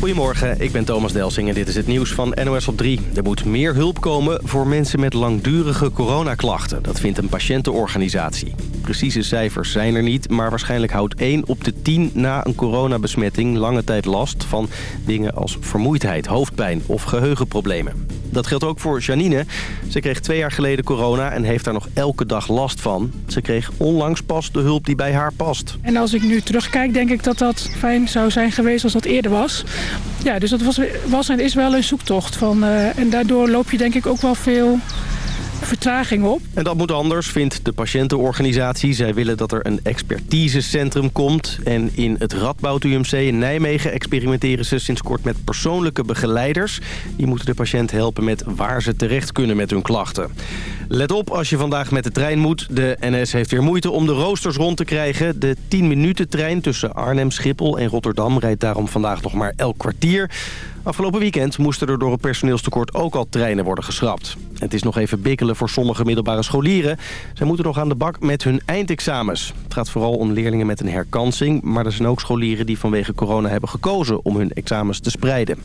Goedemorgen, ik ben Thomas Delsing en dit is het nieuws van NOS op 3. Er moet meer hulp komen voor mensen met langdurige coronaklachten. Dat vindt een patiëntenorganisatie. Precieze cijfers zijn er niet, maar waarschijnlijk houdt 1 op de 10 na een coronabesmetting lange tijd last van dingen als vermoeidheid, hoofdpijn of geheugenproblemen. Dat geldt ook voor Janine. Ze kreeg twee jaar geleden corona en heeft daar nog elke dag last van. Ze kreeg onlangs pas de hulp die bij haar past. En als ik nu terugkijk, denk ik dat dat fijn zou zijn geweest als dat eerder was. Ja, dus dat was, was en is wel een zoektocht. Van, uh, en daardoor loop je denk ik ook wel veel vertraging op. En dat moet anders, vindt de patiëntenorganisatie. Zij willen dat er een expertisecentrum komt. En in het Radboud UMC in Nijmegen experimenteren ze sinds kort met persoonlijke begeleiders. Die moeten de patiënt helpen met waar ze terecht kunnen met hun klachten. Let op als je vandaag met de trein moet. De NS heeft weer moeite om de roosters rond te krijgen. De 10 minuten trein tussen Arnhem, Schiphol en Rotterdam rijdt daarom vandaag nog maar elk kwartier. Afgelopen weekend moesten er door het personeelstekort ook al treinen worden geschrapt. Het is nog even bikkelen voor sommige middelbare scholieren. Zij moeten nog aan de bak met hun eindexamens. Het gaat vooral om leerlingen met een herkansing... maar er zijn ook scholieren die vanwege corona hebben gekozen om hun examens te spreiden.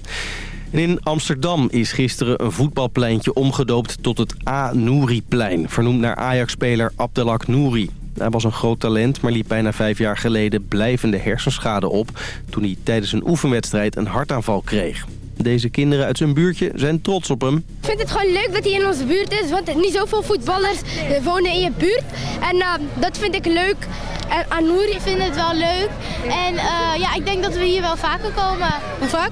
in Amsterdam is gisteren een voetbalpleintje omgedoopt tot het A-Nouri-plein... vernoemd naar Ajax-speler Abdelak Nouri. Hij was een groot talent, maar liep bijna vijf jaar geleden blijvende hersenschade op... toen hij tijdens een oefenwedstrijd een hartaanval kreeg. Deze kinderen uit zijn buurtje zijn trots op hem. Ik vind het gewoon leuk dat hij in onze buurt is, want niet zoveel voetballers wonen in je buurt. En uh, dat vind ik leuk. En Anouri vindt het wel leuk. En uh, ja, ik denk dat we hier wel vaker komen. Hoe vaak?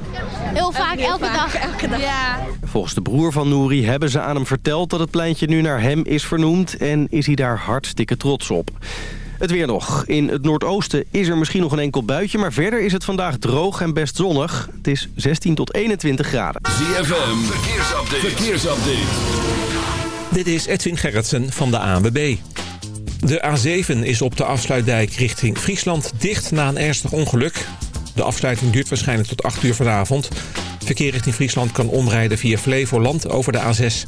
Heel vaak, elke, elke dag. Elke dag. Ja. Volgens de broer van Nouri hebben ze aan hem verteld dat het pleintje nu naar hem is vernoemd. En is hij daar hartstikke trots op. Het weer nog. In het noordoosten is er misschien nog een enkel buitje... maar verder is het vandaag droog en best zonnig. Het is 16 tot 21 graden. ZFM, verkeersupdate. verkeersupdate. Dit is Edwin Gerritsen van de ANWB. De A7 is op de afsluitdijk richting Friesland dicht na een ernstig ongeluk. De afsluiting duurt waarschijnlijk tot 8 uur vanavond. Verkeer richting Friesland kan omrijden via Flevoland over de A6.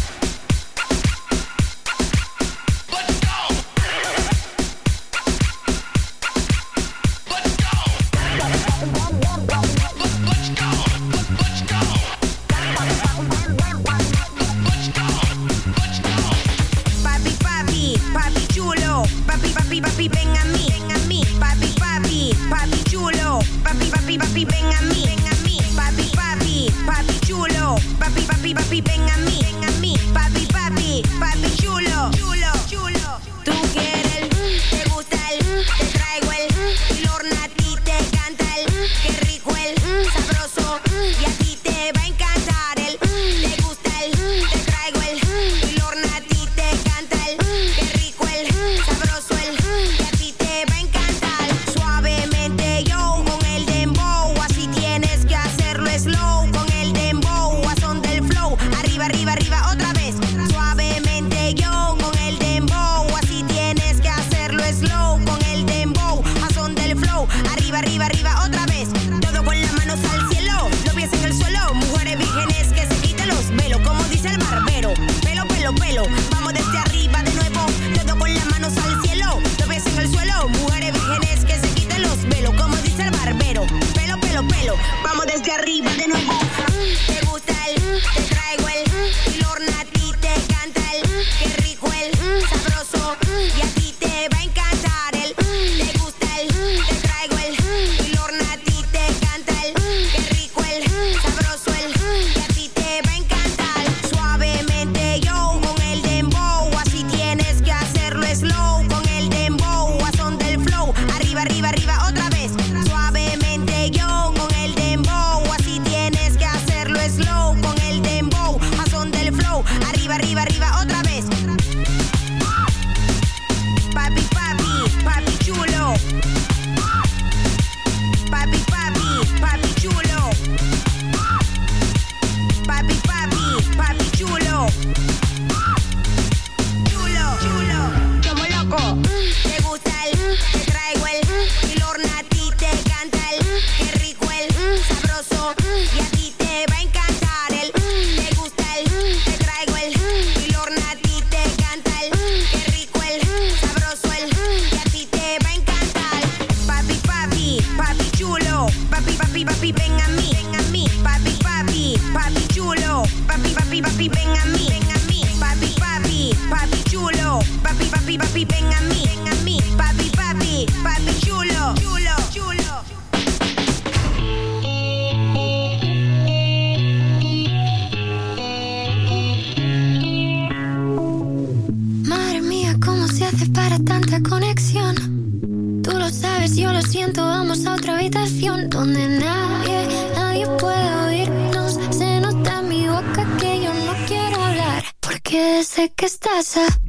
siento, vamos a otra habitación donde nadie, nadie puede oírnos. Se nota en mi boca que yo no quiero hablar porque sé que estás aquí.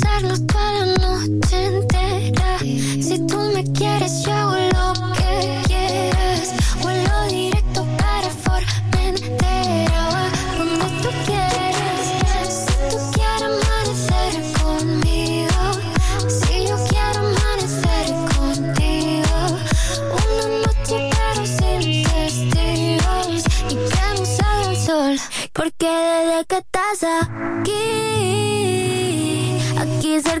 pasarlo toda la noche entera. Si tú me quieres, yo hago lo que quieras. Vuelo directo para Formentera, donde tú quieras. Si tú quieres amanecer conmigo, si yo quiero amanecer contigo, una noche pero sin testigos y que nos el sol, porque desde que estás aquí. gezer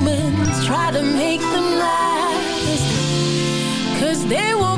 moments, try to make them last. Cause they will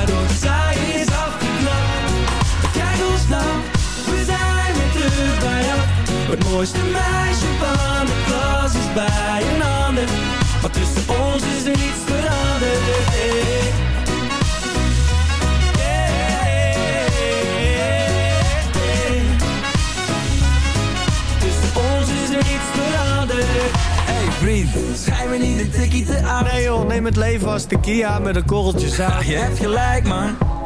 mooiste meisje van de klas is bij een ander. Maar tussen ons is er niets veranderd. Tussen ons is er niets veranderd. Hey vriend, schijn me niet een tikkie te aan. Nee joh, neem het leven als de Kia met een korreltje zaad. Je hebt gelijk man,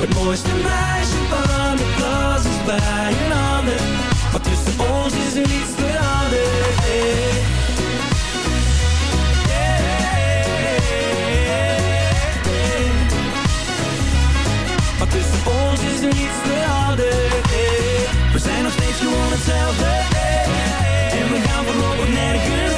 Het mooiste meisje van de klas is bij een ander. Maar tussen ons is er niets veranderd. Yeah, yeah, yeah, maar tussen ons is er niets veranderd. We zijn nog steeds gewoon hetzelfde. En we gaan voorlopig nergens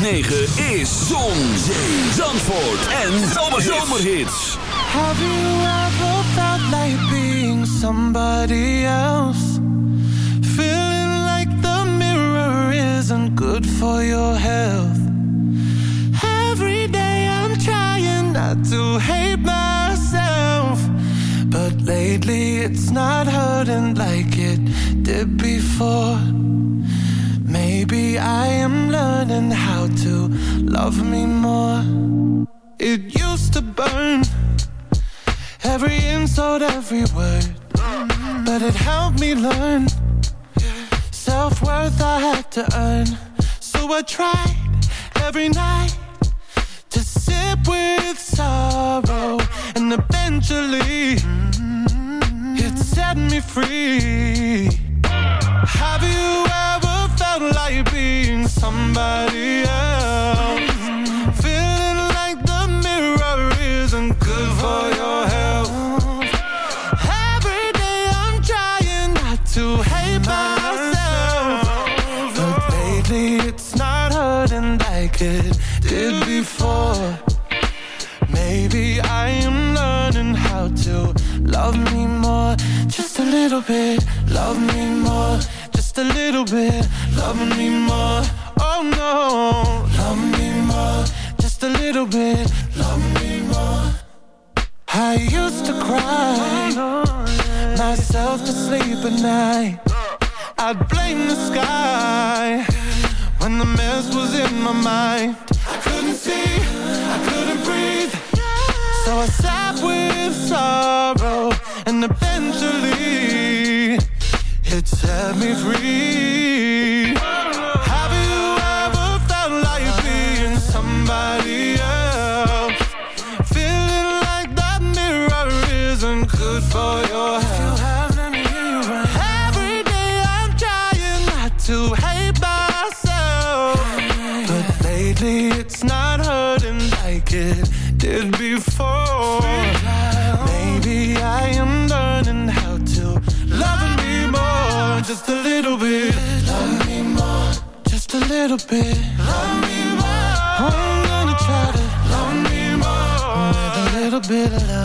106.9 is Zon, Zee, Zandvoort en Zomerhits. Zomerhits. Have you ever felt like being somebody bit, love me more Just a little bit, love me more Oh no, love me more Just a little bit, love me more. I used to cry Myself to sleep at night. I'd blame the sky. set me free. little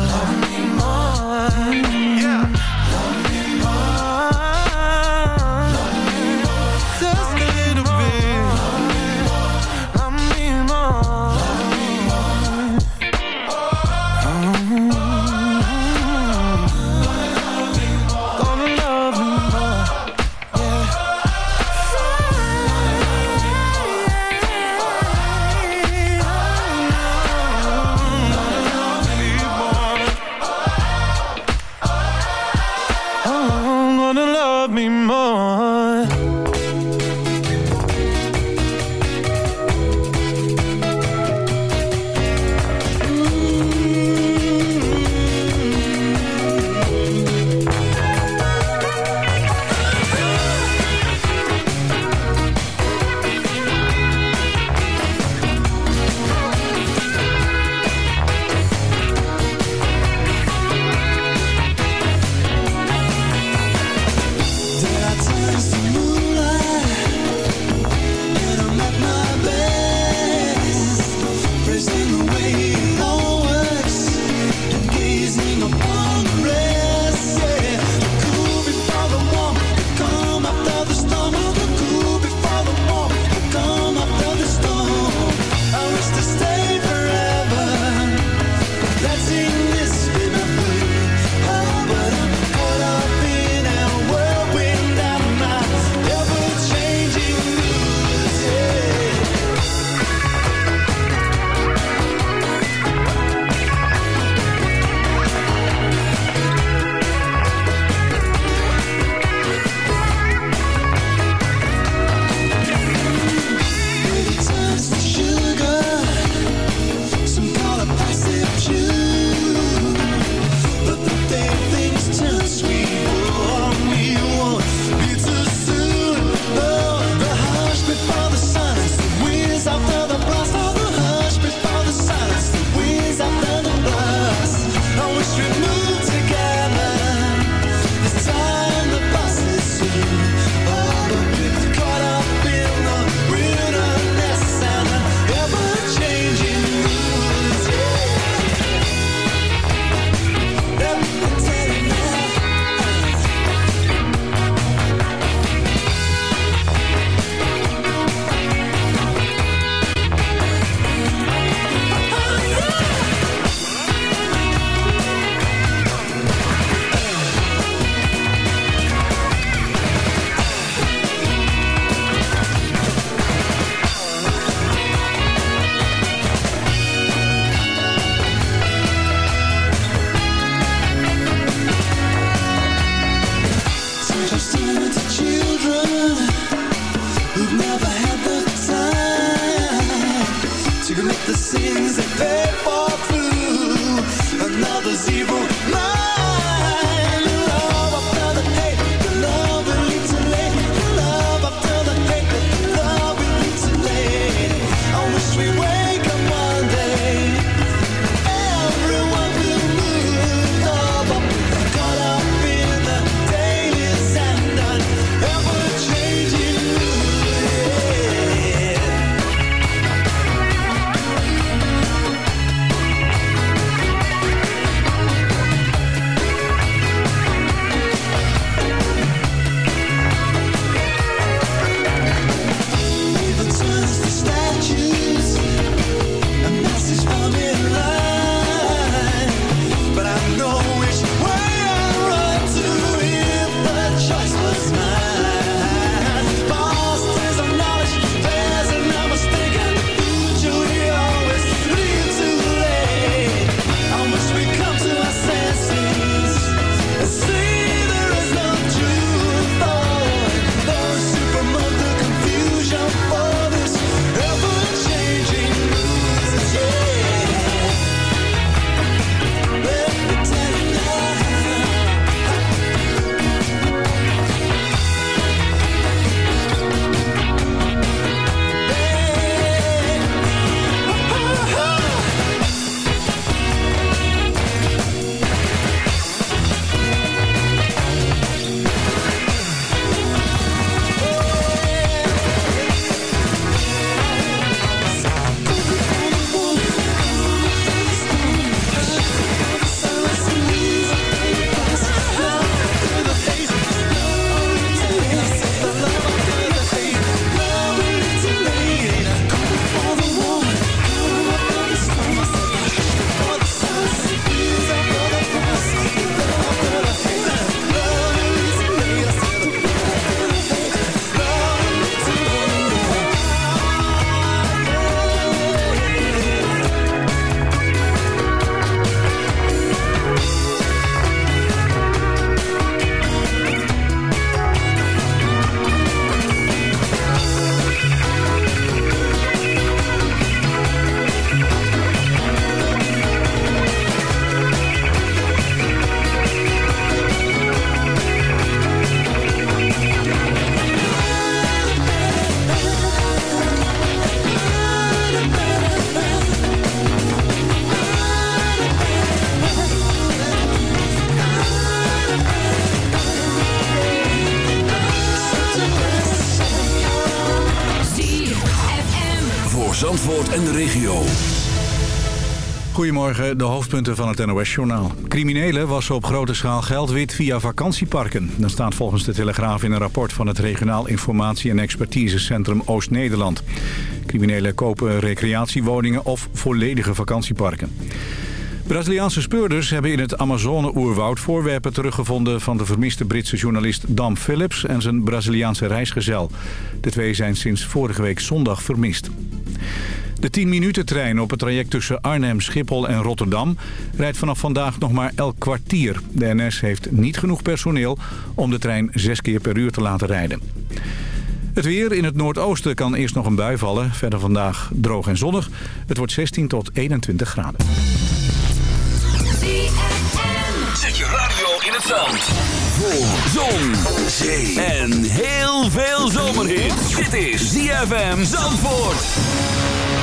En de regio. Goedemorgen, de hoofdpunten van het NOS-journaal. Criminelen wassen op grote schaal geld wit via vakantieparken. Dat staat volgens de Telegraaf in een rapport van het Regionaal Informatie- en Expertisecentrum Oost-Nederland. Criminelen kopen recreatiewoningen of volledige vakantieparken. Braziliaanse speurders hebben in het Amazone-oerwoud voorwerpen teruggevonden van de vermiste Britse journalist Dam Phillips en zijn Braziliaanse reisgezel. De twee zijn sinds vorige week zondag vermist. De 10-minuten-trein op het traject tussen Arnhem, Schiphol en Rotterdam rijdt vanaf vandaag nog maar elk kwartier. De NS heeft niet genoeg personeel om de trein zes keer per uur te laten rijden. Het weer in het noordoosten kan eerst nog een bui vallen. Verder vandaag droog en zonnig. Het wordt 16 tot 21 graden. Zet je radio in het zand. Voor zon, zee en heel veel zomerhit. Dit is ZFM Zandvoort.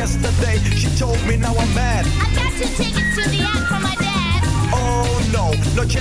Yesterday she told me now I'm mad. I got two tickets to the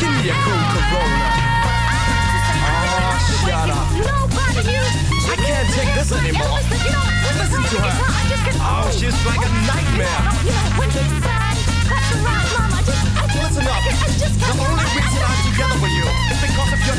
Give me a cool Corona. Oh, shut up. I can't take this anymore. Listen to her. Oh, she's like a nightmare. Listen up. The only reason I'm together with you is because of your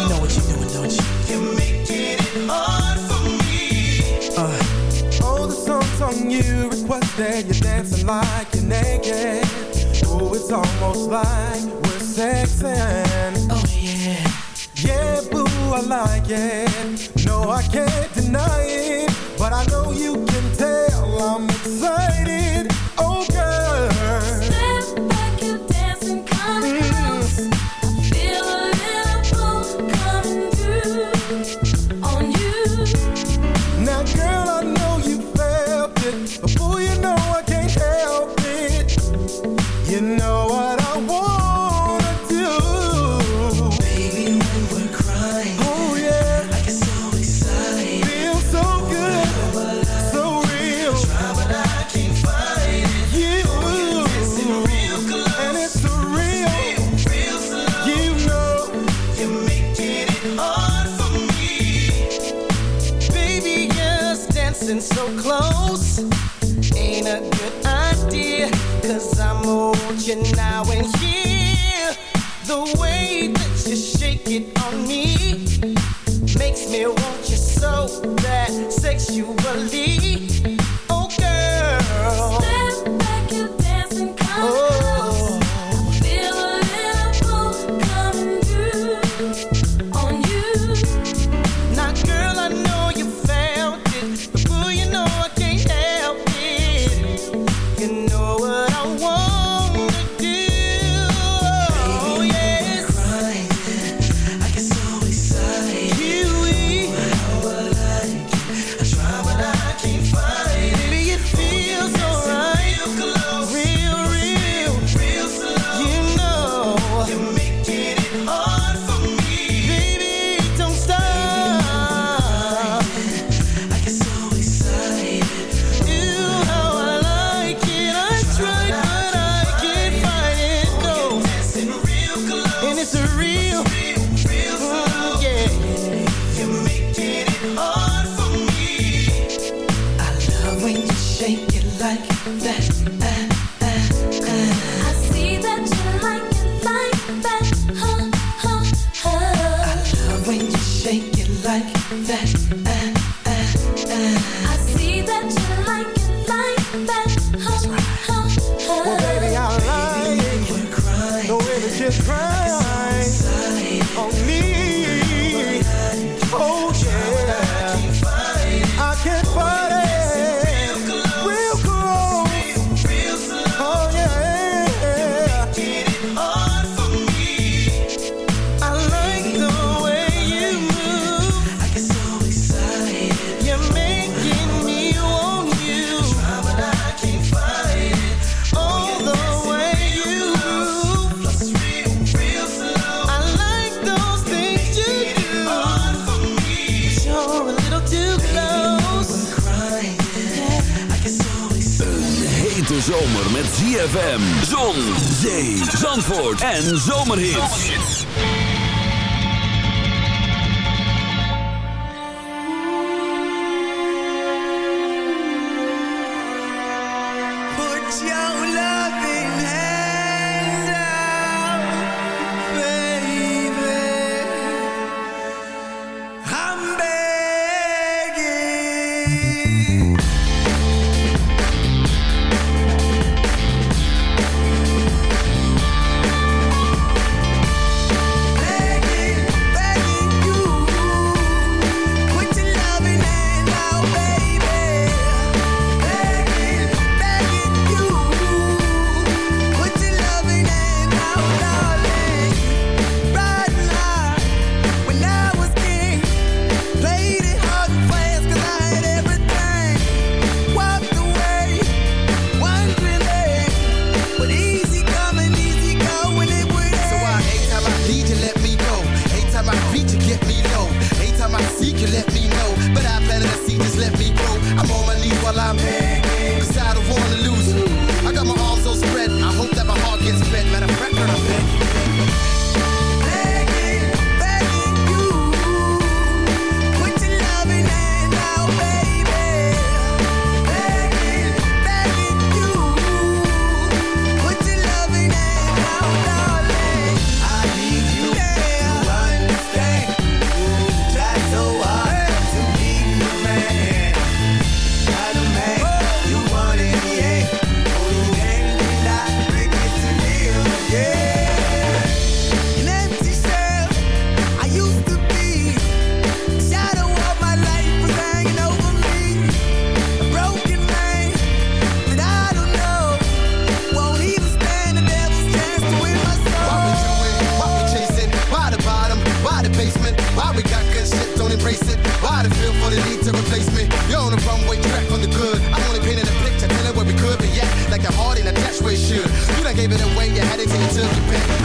You know what you're doing, don't you? You're making it hard for me. Oh, the song's on you requested. You're dancing like you're naked. Oh, it's almost like we're sexing. Oh, yeah. Yeah, boo, I like it. No, I can't deny it. But I know you can tell I'm excited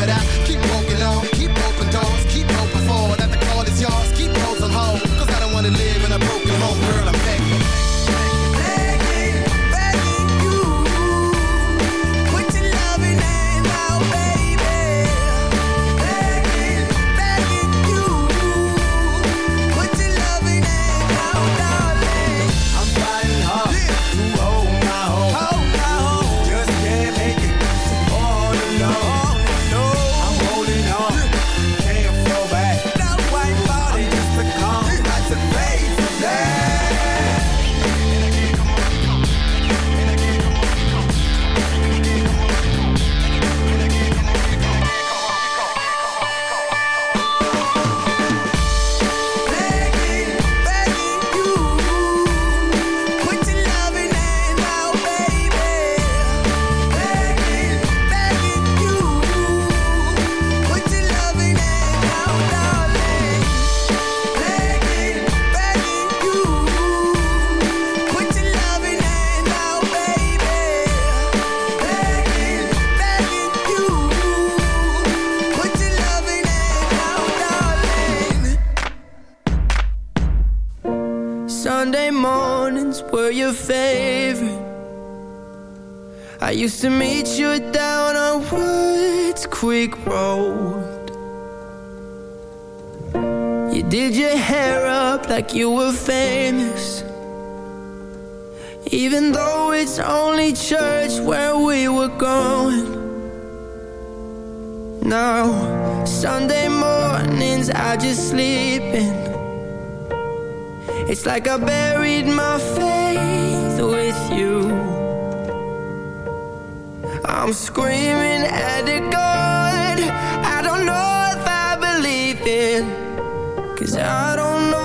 but I keep like you were famous. Even though it's only church where we were going. Now, Sunday mornings I just sleep in. It's like I buried my faith with you. I'm screaming at the God I don't know if I believe in. Cause I don't know